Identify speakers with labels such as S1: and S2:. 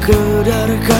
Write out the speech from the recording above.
S1: sekedar kau